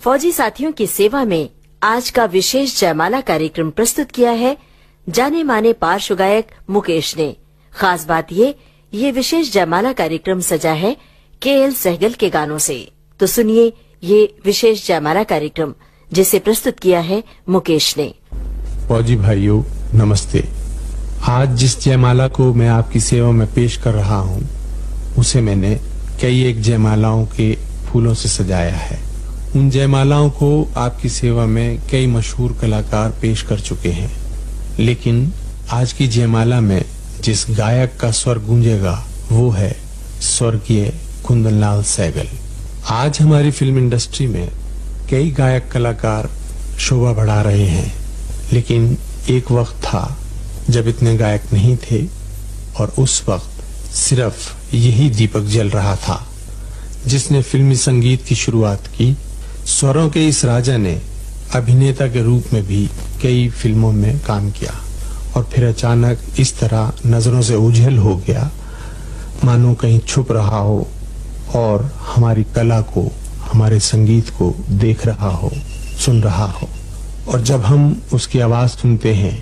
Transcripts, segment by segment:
फौजी साथियों की सेवा में आज का विशेष जयमाला कार्यक्रम प्रस्तुत किया है। जाने माने पार्श्व गायक मुकेश ने। खास बात ये ये विशेष जयमाला कार्यक्रम सजा है के एल सहगल के गानों से। तो सुनिए ये विशेष जयमाला कार्यक्रम, जिसे प्रस्तुत किया है मुकेश ने। फौजी भाइयों, नमस्ते। आज जिस जयमाला को मैं आपकी सेवा में पेश कर रहा हूँ, उसे मैंने कई एक जयमालाओं के फूलों से सजाया है। उन जयमालाओं को आपकी सेवा में कई मशहूर कलाकार पेश कर चुके हैं। लेकिन आज की जयमाला में जिस गायक का स्वर गूंजेगा, वो है स्वर्गीय कुंदनलाल सैगल। आज हमारी फ़िल्म इंडस्ट्री में कई गायक कलाकार शोभा बढ़ा रहे हैं। लेकिन एक वक्त था जब इतने गायक नहीं थे और उस वक्त सिर्फ़ यही दीपक जल रहा था, जिसने फिल्मी संगीत की शुरुआत की स्वरों के इस राजा ने अभिनेता के रूप में भी कई फ़िल्मों में काम किया और फिर अचानक इस तरह नज़रों से उझल हो गया। मानो कहीं छुप रहा हो और हमारी कला को, हमारे संगीत को देख रहा हो, सुन रहा हो। और जब हम उसकी आवाज़ सुनते हैं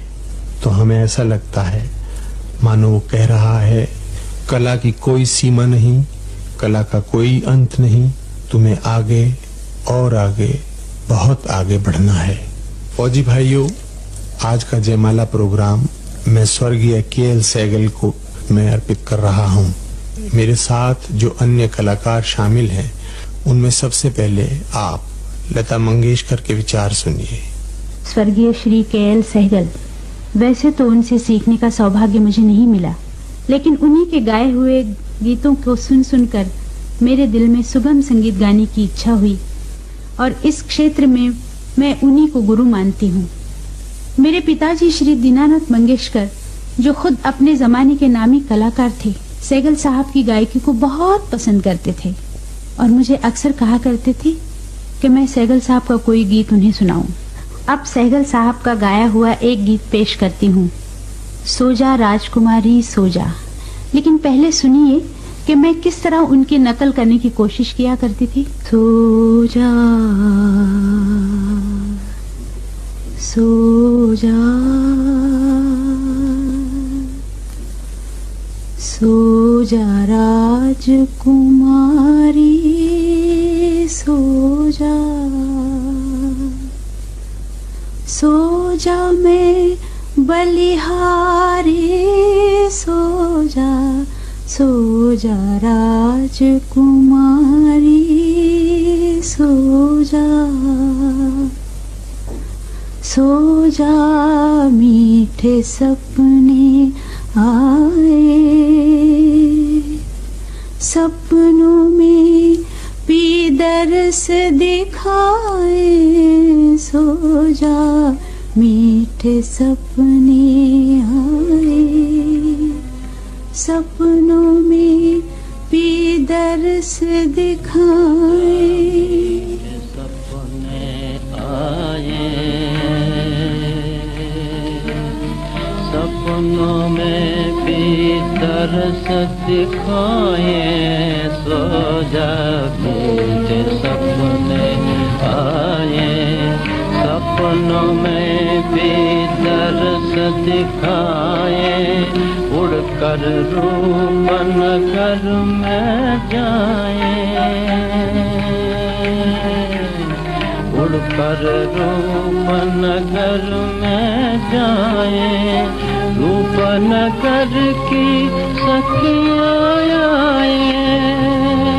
तो हमें ऐसा लगता है, मानो वो कह रहा है, कला की कोई सीमा नहीं, कला का कोई अंत नहीं, तुम्हें आगे और आगे, बहुत आगे बढ़ना है। फौजी भाइयों, आज का जयमाला प्रोग्राम मैं स्वर्गीय के एल सैगल को मैं अर्पित कर रहा हूँ। मेरे साथ जो अन्य कलाकार शामिल हैं, उनमें सबसे पहले आप लता मंगेशकर के विचार सुनिए। स्वर्गीय श्री के एल सहगल वैसे तो उनसे सीखने का सौभाग्य मुझे नहीं मिला, लेकिन उन्हीं के गाए हुए गीतों को सुन सुनकर मेरे दिल में सुगम संगीत गाने की इच्छा हुई। और इस क्षेत्र में मैं उन्हीं को गुरु मानती हूँ। मेरे पिताजी श्री दीनानाथ मंगेशकर, जो खुद अपने जमाने के नामी कलाकार थे, सैगल साहब की गायकी को बहुत पसंद करते थे और मुझे अक्सर कहा करते थे कि मैं सैगल साहब का कोई गीत उन्हें सुनाऊं। अब सैगल साहब का गाया हुआ एक गीत पेश करती हूँ। सोजा राजकुमारी सोजा। लेकिन पहले सुनिए कि मैं किस तरह उनकी नकल करने की कोशिश किया करती थी? सोजा सोजा सोजा राजकुमारी सोजा सोजा मैं बलिहारी सोजा सोजा राजकुमारी सोजा सोजा मीठे सपने आए, सपनों में पीदरस दिखाए। सो जा मीठे सपने आए। सपनों में पीदरस दिखाए। सपने आए। सपनों में भी तरस दिखाए। सो जा सपनों में तरस दिखाए। उड़कर रूपन घर में जाए। उड़कर रूपनगर में जाए। रूपनगर की सखियाँ आए।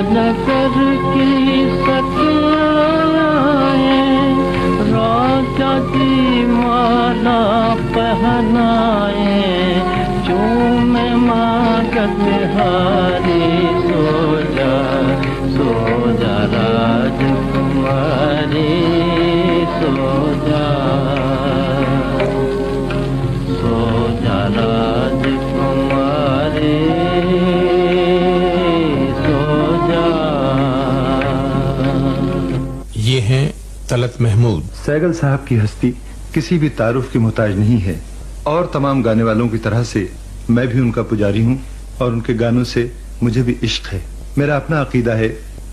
रूपनगर की तलत महमूद। सैगल साहब की हस्ती किसी भी तारुफ की मोहताज नहीं है और तमाम गाने वालों की तरह से मैं भी उनका पुजारी हूँ और उनके गानों से मुझे भी इश्क है। मेरा अपना अकीदा है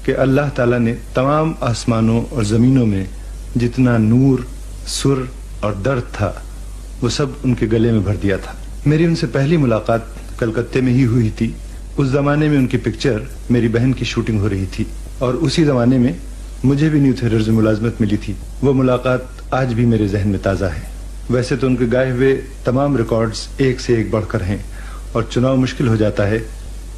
कि अल्लाह ताला ने तमाम आसमानों और ज़मीनों में जितना नूर, सुर और दर्द था, वो सब उनके गले में भर दिया था। मेरी उनसे पहली मुलाकात कलकत्ते में ही हुई थी। उस जमाने में उनकी पिक्चर मेरी बहन की शूटिंग हो रही थी और उसी जमाने में मुझे भी न्यू थेटर से मुलाजमत मिली थी। वो मुलाकात आज भी मेरे जहन में ताज़ा है। वैसे तो उनके गाए हुए तमाम रिकॉर्ड्स एक से एक बढ़कर हैं और चुनाव मुश्किल हो जाता है,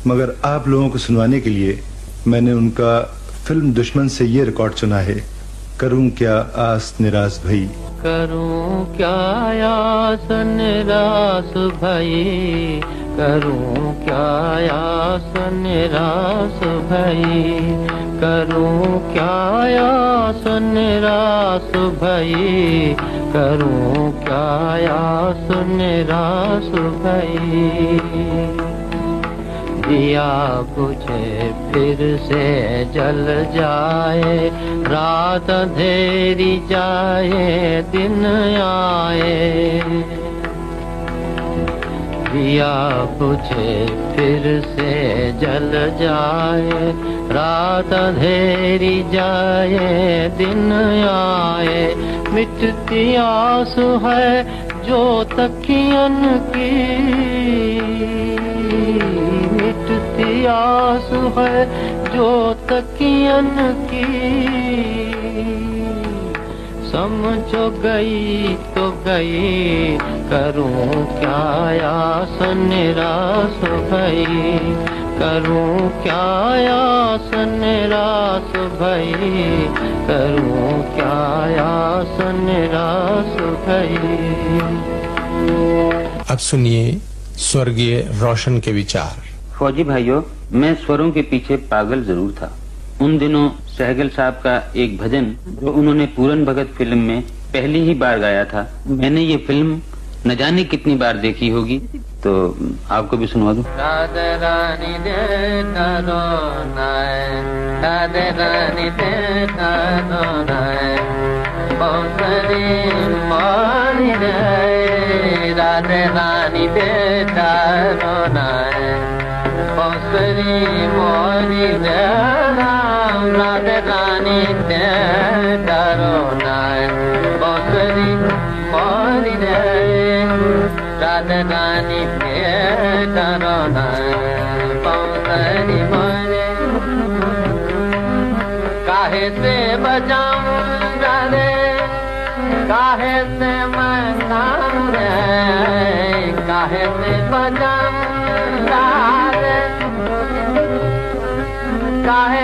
मगर आप लोगों को सुनवाने के लिए मैंने उनका फ़िल्म दुश्मन से ये रिकॉर्ड चुना है। करूँ क्या आस निराश भई? करूँ क्या आस निराश भई? करूँ क्या आस निराश भई? करूँ क्या आस निराश भई? करूँ क्या आस निराश भई? दिया बुझे फिर से जल जाए। रात अंधेरी जाए दिन आए। दिया बुझे फिर से जल जाए। रात अंधेरी जाए, दिन आए। मिटती आस है जो तकियन की। मिटती आस है तकियन की। समझो गई तो गई, करूँ क्या आस निराश भई करूँ क्या आस निराश भई करूँ क्या आस निराश भई अब सुनिए स्वर्गीय रोशन के विचार। फौजी भाइयों, मैं स्वरों के पीछे पागल ज़रूर था। उन दिनों सहगल साहब का एक भजन, जो उन्होंने पूरन भगत फ़िल्म में पहली ही बार गाया था, मैंने ये फ़िल्म न जाने कितनी बार देखी होगी तो आपको भी सुनवा दूँ। राधे रानी राधे रानी बसरी मोरी राधरानी दरो न बसरी मोर ने राधरानी दरो न बासरी मोरे के बजाऊं रे के मंगा के बजा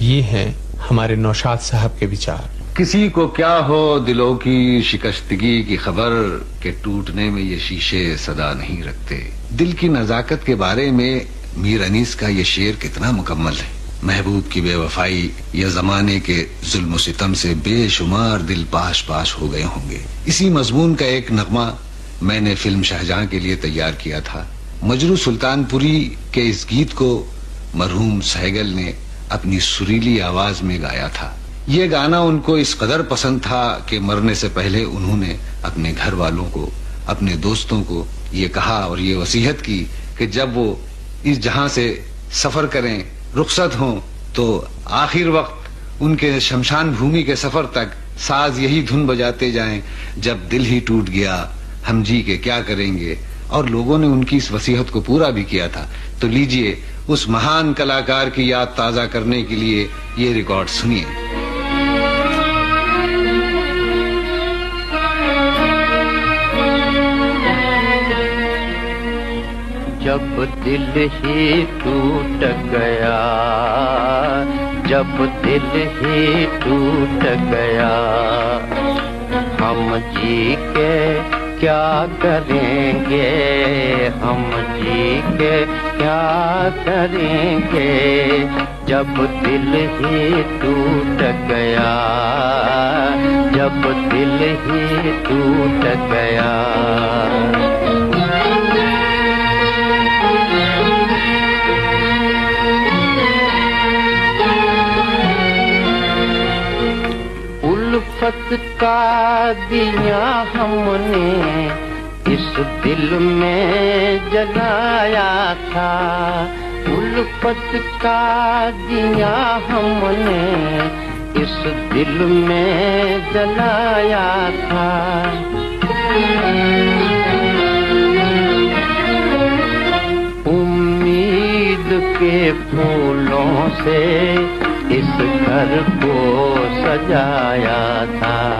ये हैं हमारे नौशाद साहब के विचार। किसी को क्या हो दिलों की शिकस्तगी की खबर के टूटने में ये शीशे सदा नहीं रखते। दिल की नजाकत के बारे में मीर अनीस का ये शेर कितना मुकम्मल है। महबूब की बेवफाई या जमाने के जुल्म सितम से बेशुमार दिल पाश पाश हो गए होंगे। इसी मजमून का एक नगमा मैंने फ़िल्म शाहजहां के लिए तैयार किया था। मजरू सुल्तानपुरी के इस गीत को मरहूम सहगल ने अपनी सुरीली आवाज़ में गाया था। ये गाना उनको इस कदर पसंद था कि मरने से पहले उन्होंने अपने घर वालों को, अपने दोस्तों को ये कहा और ये वसीहत की कि जब वो इस जहाँ से सफ़र करें, रुखसत हों तो आखिर वक्त उनके शमशान भूमि के सफ़र तक साज यही धुन बजाते जाएँ जब दिल ही टूट गया हम जी के क्या करेंगे? और लोगों ने उनकी इस वसीहत को पूरा भी किया था। तो लीजिए, उस महान कलाकार की याद ताज़ा करने के लिए ये रिकॉर्ड सुनिए। जब दिल ही टूट गया, जब दिल ही टूट गया, हम जी के क्या करेंगे? हम जी के क्या करेंगे? जब दिल ही टूट गया, जब दिल ही टूट गया। उल्फत का दिया हमने, इस दिल में जलाया था। उल्फत का दिया हमने, इस दिल में जलाया था। उम्मीद के फूलों से इस घर को सजाया था।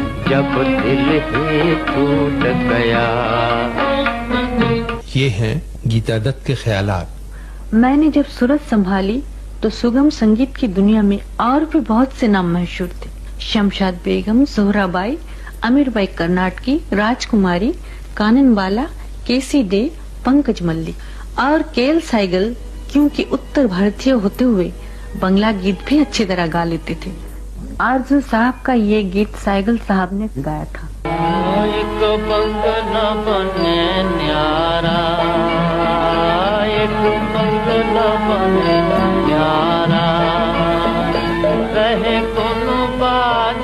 जब दिल ही टूट गया। ये हैं गीता दत्त के ख्याल मैंने जब सूरत संभाली तो सुगम संगीत की दुनिया में और भी बहुत से नाम मशहूर थे। शमशाद बेगम जोहराबाई अमीरबाई कर्नाटकी राजकुमारी काननबाला केसी डे पंकज मल्लिक और केल साइगल क्योंकि उत्तर भारतीय होते हुए बंगला गीत भी अच्छी तरह गा लेते थे। आरज़ू साहब का ये गीत साइगल साहब ने गाया था। एक बंगला बने न्यारा बने न्यारा। रहे कोनो बाज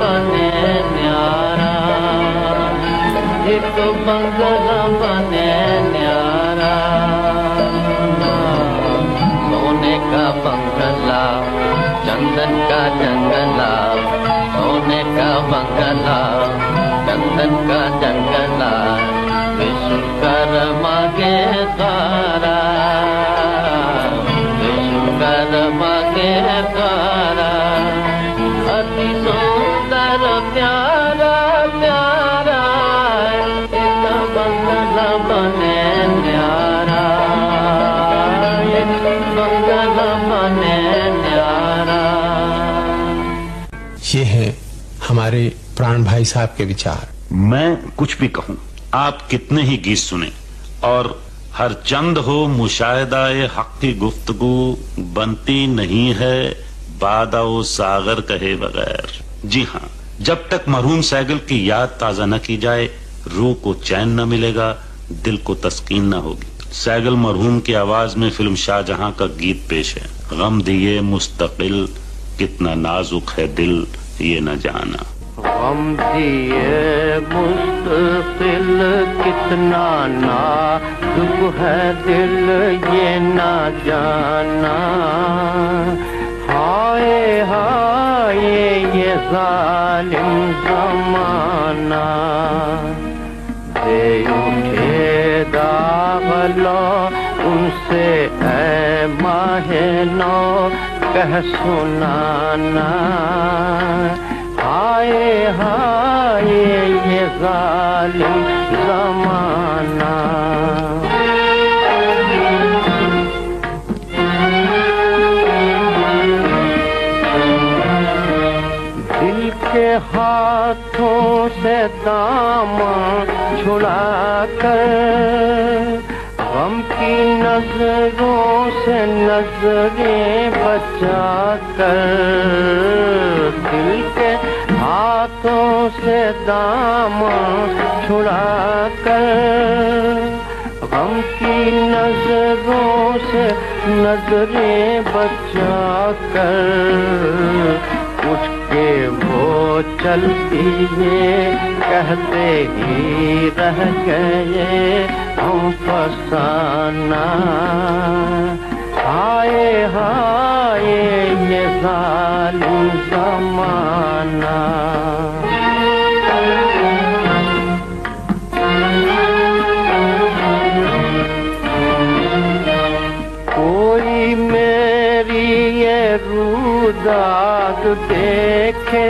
बने न्यारा। बने न्यारा। का बंगला चंदन का जंगला सोने का बंगला चंदन का जंगला विश्वकर्मा के द्वारा भाई साहब के विचार। मैं कुछ भी कहूँ, आप कितने ही गीत सुने, और हर चंद हो मुशाहिदाए हक की गुफ्तगु बनती नहीं है बादाओ सागर कहे बगैर। जी हाँ जब तक मरहूम सैगल की याद ताज़ा न की जाए, रूह को चैन न मिलेगा, दिल को तस्कीन न होगी। सैगल मरहूम की आवाज़ में फ़िल्म शाहजहां का गीत पेश है। गम दिए मुस्तकिल, कितना नाजुक है दिल, ये न जाना। गम दिए मुस्तकिल कितना नाजुक है दिल, ये ना जाना। हाय हाय, ये जालिम जमाना। दे उठे दागलो उनसे ऐ माहे नो, कह सुनाना। हाय हाय ये जालिम जमाना। दिल के हाथों से दामन छुड़ा कर गम की नज़रों से नज़रें बचा कर हाथों से दाम छुड़ा कर गम की नज़रों से नज़रें बचा कर कुछ कि वो चलती ये कहते ही रह गए हम फसाना। हाय हाय ये जालिम जमाना। कोई मेरी ये रुदाद देखे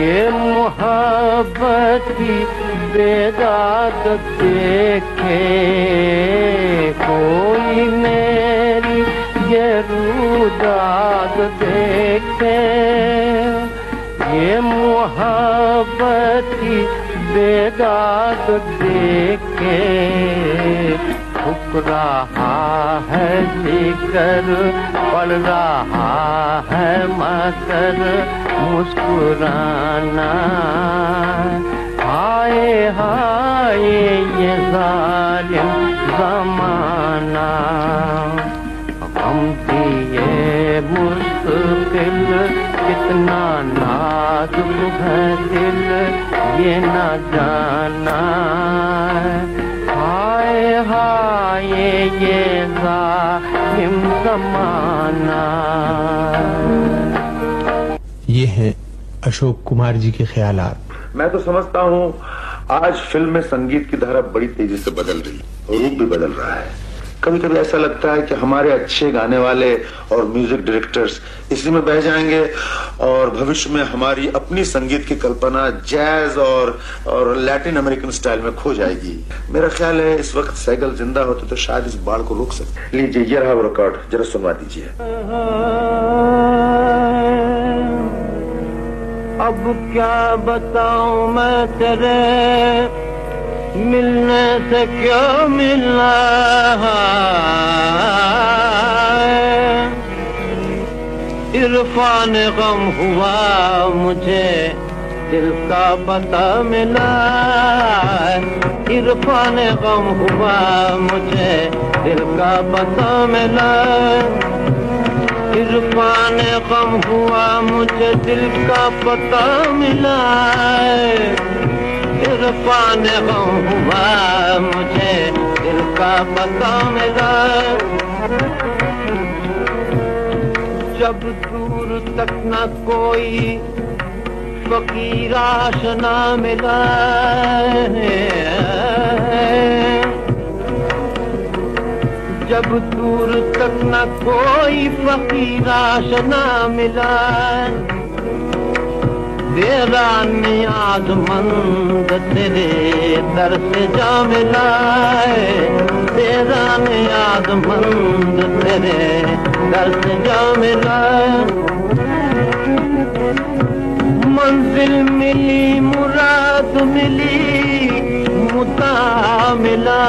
ये बेदाद देखे कोई मेरी ये रुदाद देखे। ये मोहब्बत बेदाद देखे। रहा है जिकर पड़ रहा है मकर मुस्कुराना हाय हाय, ये जालिम जमाना। हम दिए मुश्किल, कितना नाजुक है दिल ये न जाना। हाय हाय, ये जालिम जमाना। ये हैं अशोक कुमार जी के ख्यालात। मैं तो समझता हूँ, आज फ़िल्म में संगीत की धारा बड़ी तेज़ी से बदल रही और रूप भी बदल रहा है। कभी कभी ऐसा लगता है कि हमारे अच्छे गाने वाले और म्यूज़िक डायरेक्टर्स इसी में बह जाएँगे और भविष्य में हमारी अपनी संगीत की कल्पना जैज और और लैटिन अमेरिकन स्टाइल में खो जाएगी। मेरा ख्याल है इस वक्त सैगल ज़िंदा होते तो शायद इस बाढ़ को रोक सकते लीजिए, ये रहा वो रिकॉर्ड जरा सुनवा दीजिए। अब क्या बताऊँ मैं तेरे? मिलने से क्यों मिलना इरफान गम हुआ मुझे, दिल का पता मिला इरफान गम हुआ मुझे, दिल का पता मिला इरफान गम हुआ मुझे दिल का पता मिला इरफान गम हुआ मुझे दिल का पता मिला जब दूर तक न कोई फकीर आशना मिला जब दूर तक न कोई फकीर आशना मिला। तेरा नियाज मंद तेरे दर से जा मिला तेरा नियाज मंद तेरे दर से जा मिला मंजिल मिली मुराद मिली मुता मिला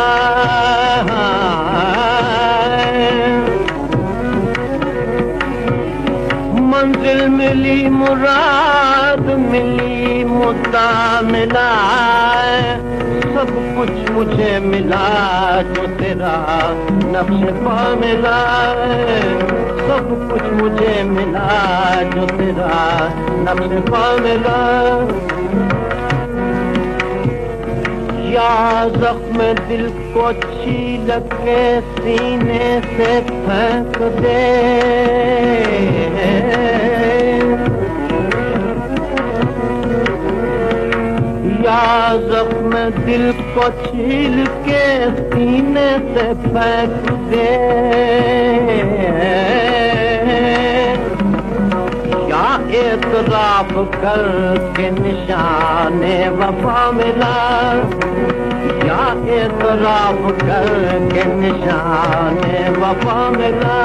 मंजिल मिली मुराद मिली मुद्दा मिला सब कुछ मुझे मिला जो तेरा नक्श पा मिला सब कुछ मुझे मिला जो तेरा नक्श पा मिला या जख्म दिल को छील के सीने से फेंक दे जख्म दिल को छील के सीने से फेंक दे। या एतराफ कर के निशाने वफा मिला? या एतराफ कर के निशाने वफा मिला?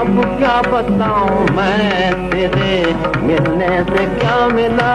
अब क्या बताऊँ मैं तेरे मिलने से क्या मिला?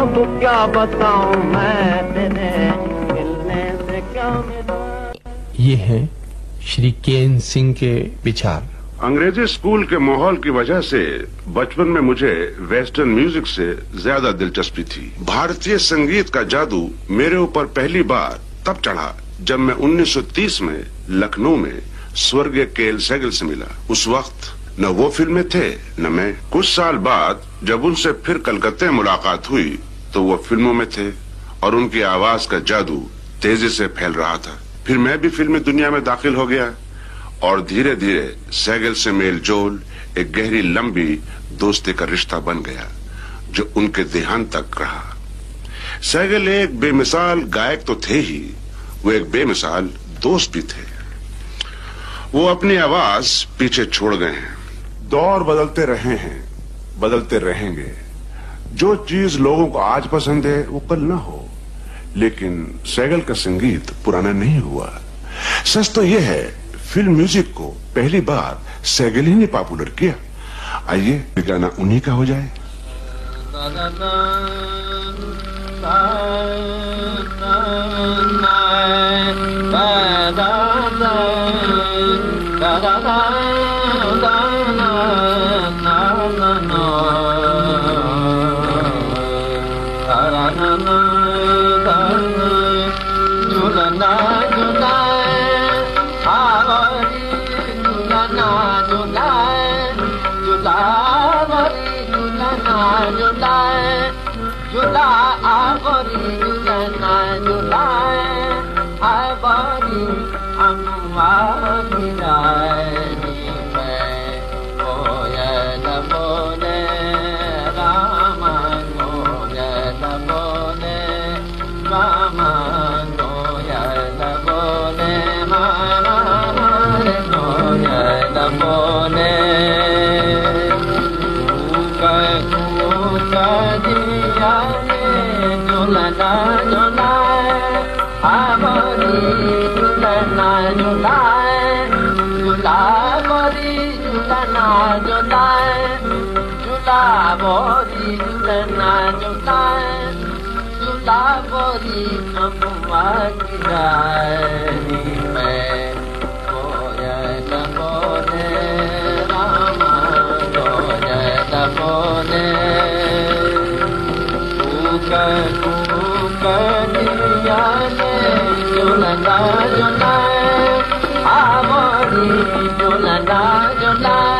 अब क्या बताऊँ मैं तेरे मिलने से क्या मिला? ये हैं श्री केन सिंह के विचार। अंग्रेज़ी स्कूल के माहौल की वजह से बचपन में मुझे वेस्टर्न म्यूज़िक से ज़्यादा दिलचस्पी थी। भारतीय संगीत का जादू मेरे ऊपर पहली बार तब चढ़ा जब मैं 1930 में लखनऊ में स्वर्गीय केएल सहगल से मिला। उस वक्त न वो फ़िल्में थे न मैं। कुछ साल बाद जब उनसे फिर कलकत्ते मुलाकात हुई तो वो फ़िल्मों में थे और उनकी आवाज़ का जादू तेज़ी से फैल रहा था। फिर मैं भी फिल्मी दुनिया में दाखिल हो गया और धीरे धीरे सैगल से मेल जोल एक गहरी लंबी दोस्ती का रिश्ता बन गया, जो उनके देहांत तक रहा। सैगल एक बेमिसाल गायक तो थे ही, वो एक बेमिसाल दोस्त भी थे। वो अपनी आवाज़ पीछे छोड़ गए हैं। दौर बदलते रहे हैं, बदलते रहेंगे। जो चीज़ लोगों को आज पसंद है वो कल ना हो लेकिन सैगल का संगीत पुराना नहीं हुआ सच तो यह है फ़िल्म म्यूज़िक को पहली बार सैगल ही ने पॉपुलर किया आइए गाना उन्हीं का हो जाए Mahaviraja. बजा नूं के चोला जो न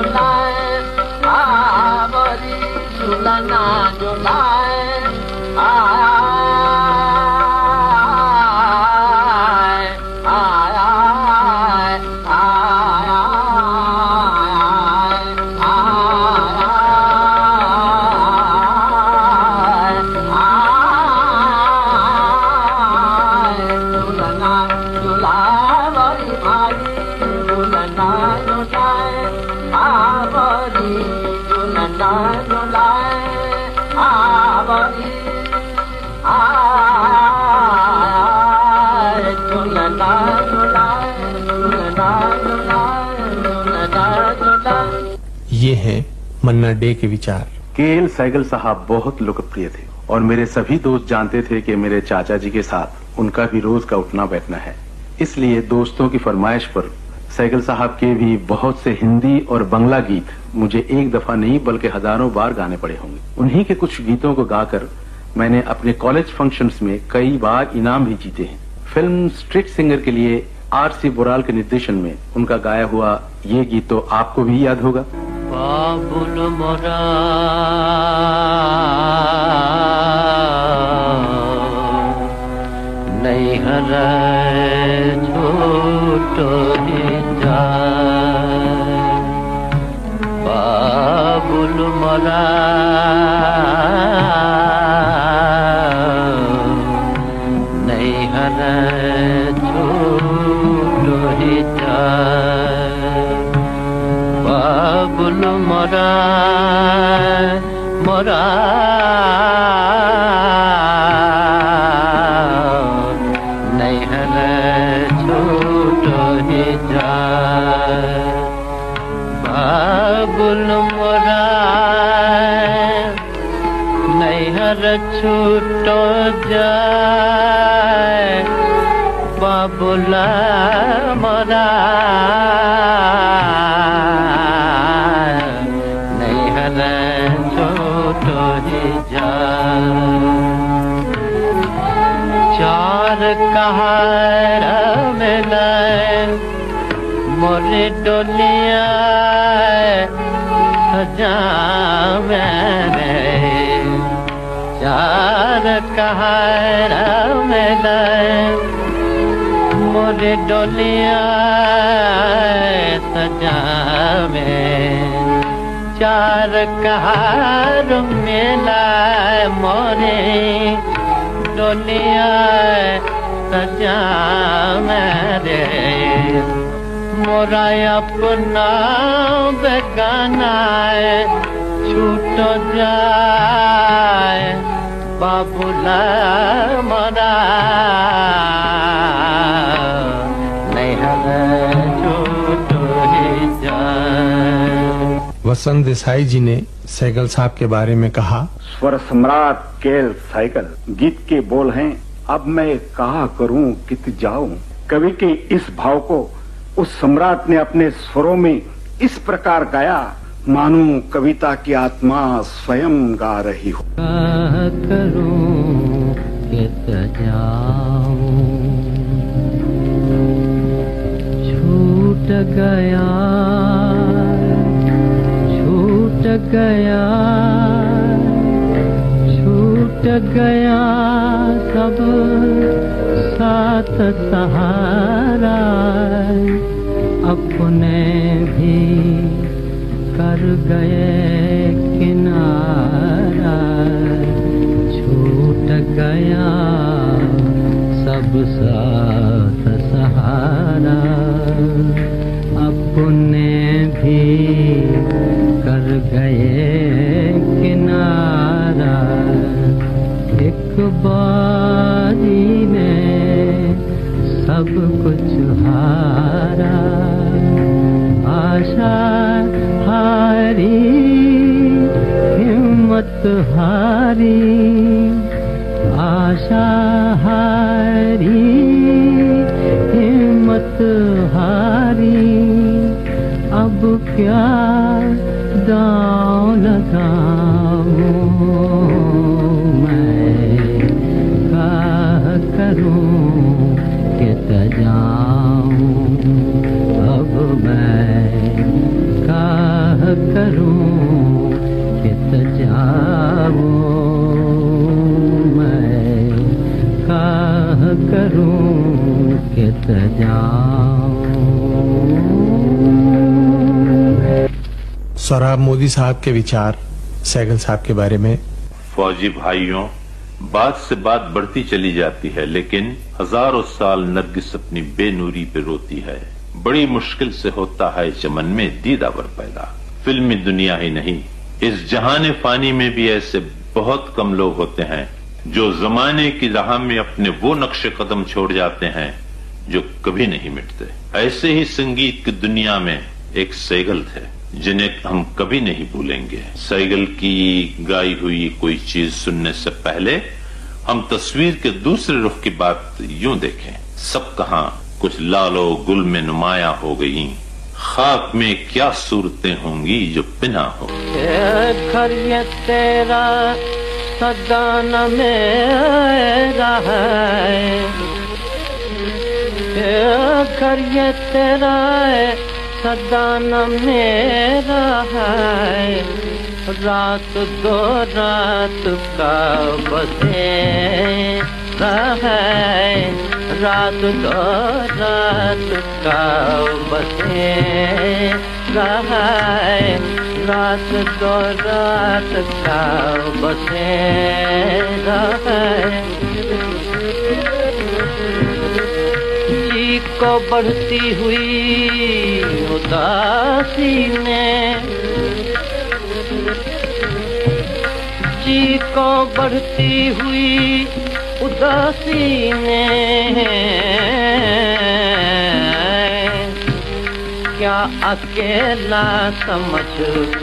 na na na na ये हैं मन्ना डे के विचार। के एल सैगल साहब बहुत लोकप्रिय थे और मेरे सभी दोस्त जानते थे कि मेरे चाचा जी के साथ उनका भी रोज का उठना बैठना है। इसलिए दोस्तों की फरमाइश पर सैगल साहब के भी बहुत से हिंदी और बंगला गीत मुझे एक दफ़ा नहीं, बल्कि हज़ारों बार गाने पड़े होंगे। उन्हीं के कुछ गीतों को गाकर मैंने अपने कॉलेज फ़ंक्शंस में कई बार इनाम भी जीते हैं। फ़िल्म स्ट्रीट सिंगर के लिए आर सी बोराल के निर्देशन में उनका गाया हुआ ये गीत तो आपको भी याद होगा। बाबुल मोरा, नहीं हर छोटो बाबुल मोरा नहीं हर छोटो बाबुल मोरा मोरा डोलिया सजा मैंने चार कहार मिलाए मोरे डोलिया सजा में चार कहार मिला मोरे डोलिया सजा मेरे अपना बेगाना है छूट जाए बाबूला मोरा। वसंत देसाई जी ने सैगल साहब के बारे में कहा स्वर सम्राट केल साइकिल गीत के बोल हैं अब मैं कहा करूँ कित जाऊँ। कवि के इस भाव को उस सम्राट ने अपने स्वरों में इस प्रकार गाया, मानो कविता की आत्मा स्वयं गा रही हो। छूट गया छूट गया छूट गया सब साथ सहारा अपने भी कर गए किनारा। छूट गया सब साथ सहारा। अपने भी कर गए किनारा। एक बारी में सब कुछ हारा। आशा हारी हिम्मत हारी आशा हारी हिम्मत हारी। अब क्या दाव लगाऊँ? करूँ कित मैं का करूँ कित सौराब मोदी साहब के विचार सैगल साहब के बारे में। फौजी भाइयों, बात से बात बढ़ती चली जाती है, लेकिन हज़ारों साल नरगिस अपनी बेनूरी पे रोती है। बड़ी मुश्किल से होता है चमन में दीदावर पैदा। फिल्मी दुनिया ही नहीं। इस जहान फानी में भी ऐसे बहुत कम लोग होते हैं, जो जमाने की राह में अपने वो नक्शे कदम छोड़ जाते हैं, जो कभी नहीं मिटते। ऐसे ही संगीत की दुनिया में एक सैगल थे जिन्हें हम कभी नहीं भूलेंगे। सैगल की गाई हुई कोई चीज़ सुनने से पहले हम तस्वीर के दूसरे रुख की बात यूँ देखें। सब कहा कुछ लालो गुल में नुमाया हो गई। खाक में क्या सूरतें होंगी जो पिना हो? घर ये तेरा सदा न मेरा है। घर ये तेरा है सदा न मेरा है। रात दो रात का बसेरा है रात दो रात का बसेरा है रात दो रात का बसेरा है जी को बढ़ती हुई उदासी ने जी को बढ़ती हुई उदासी ने क्या अकेला समझ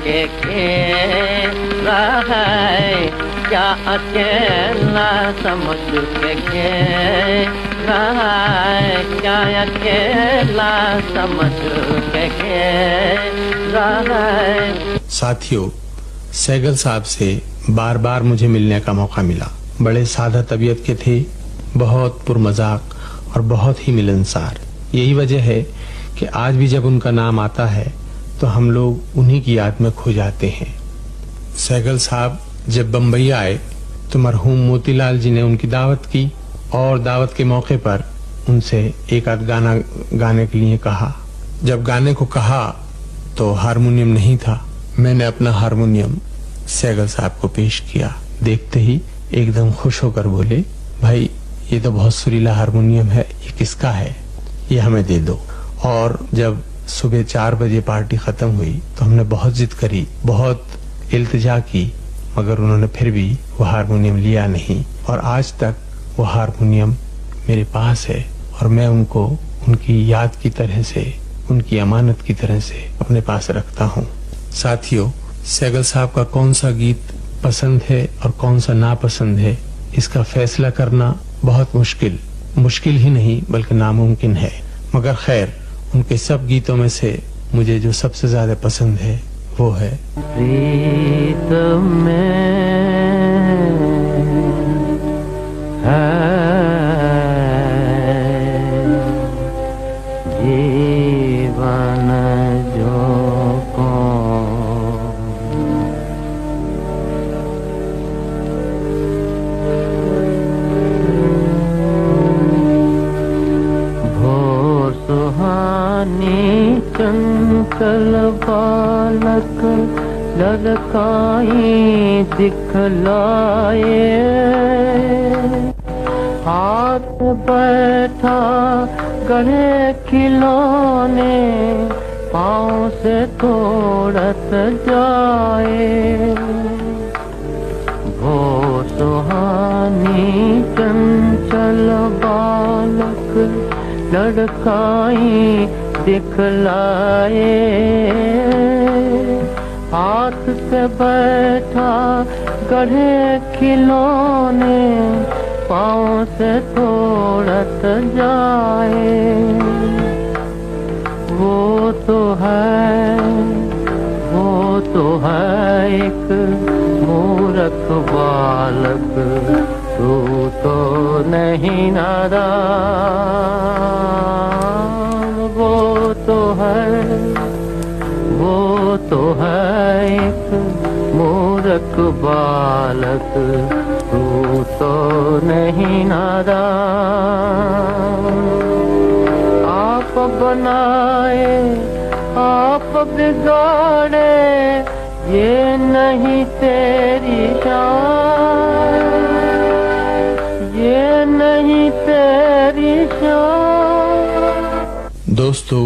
के खेला है? क्या अकेला समझ के खेला है? क्या अकेला समझ के खेला है? साथियों, सैगल साहब से बार बार मुझे मिलने का मौका मिला। बड़े सादा तबीयत के थे, बहुत पुरमजाक और बहुत ही मिलनसार। यही वजह है कि आज भी जब उनका नाम आता है तो हम लोग उन्हीं की याद में खो जाते हैं। सैगल साहब, जब बम्बई आए तो मरहूम मोतीलाल जी ने उनकी दावत की और दावत के मौके पर उनसे एक आध गाना, गाने के लिए कहा। जब गाने को कहा तो हारमोनियम नहीं था। मैंने अपना हारमोनियम सैगल साहब को पेश किया। देखते ही एकदम खुश होकर बोले, भाई, ये तो बहुत सुरीला हारमोनियम है, ये किसका है? ये हमें दे दो। और जब सुबह चार बजे पार्टी खत्म हुई तो हमने बहुत जिद करी, बहुत इल्तजा की, मगर उन्होंने फिर भी वो हारमोनियम लिया नहीं। और आज तक वो हारमोनियम मेरे पास है, और मैं उनको उनकी याद की तरह से, उनकी अमानत की तरह से अपने पास रखता हूँ। साथियों, सैगल साहब का कौन सा गीत पसंद है और कौन सा नापसंद है, इसका फैसला करना बहुत मुश्किल। मुश्किल ही नहीं, बल्कि नामुमकिन है। मगर खैर, उनके सब गीतों में से मुझे जो सबसे ज़्यादा पसंद है, वो है। प्रीतम में चंचल बालक ललकाई दिखलाए। हाथ बैठा गढ़े खिलौने, पाँव से तोड़त जाए। वो सुहानी चंचल बालक लड़काई दिखलाए। हाथ से बैठा गढ़े खिलौने, पाँव से तोड़त जाए। वो तो है, वो तो है एक मूरख बालक, तू तो नहीं है वो तो है एक मूरख बालक, तू तो नहीं नादान आप बनाए, आप बिगाड़े, ये नहीं तेरी शान, ये नहीं तेरी शान। दोस्तों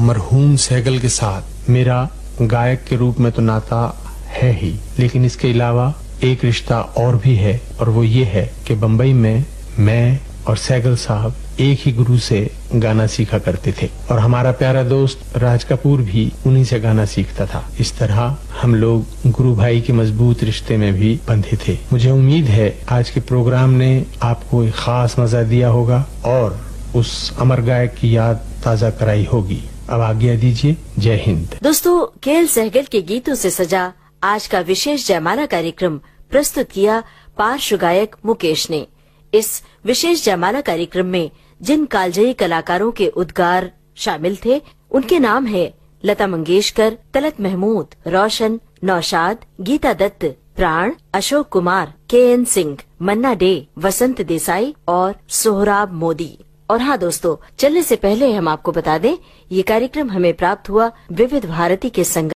मरहूम सैगल के साथ। मेरा गायक के रूप में तो नाता है ही, लेकिन इसके अलावा एक रिश्ता और भी है, और वो ये है कि बम्बई में मैं और सैगल साहब एक ही गुरु से गाना सीखा करते थे। और हमारा प्यारा दोस्त राज कपूर भी उन्हीं से गाना सीखता था। इस तरह हम लोग गुरु भाई के मज़बूत रिश्ते में भी बंधे थे। मुझे उम्मीद है आज के प्रोग्राम ने आपको एक खास मज़ा दिया होगा, और उस अमर गायक की याद ताज़ा कराई होगी। अब आज्ञा दीजिए। जय हिंद। दोस्तों, केएल सहगल के गीतों से सजा आज का विशेष जयमाला कार्यक्रम प्रस्तुत किया पार्श्व गायक मुकेश ने। इस विशेष जयमाला कार्यक्रम में जिन कालजयी कलाकारों के उद्गार शामिल थे, उनके नाम है लता मंगेशकर, तलत महमूद, रोशन, नौशाद, गीता दत्त, प्राण, अशोक कुमार के एन सिंह, मन्ना डे, वसंत देसाई और सोहराब मोदी। और हाँ दोस्तों, चलने से पहले हम आपको बता दें, ये कार्यक्रम हमें प्राप्त हुआ विविध भारती के संग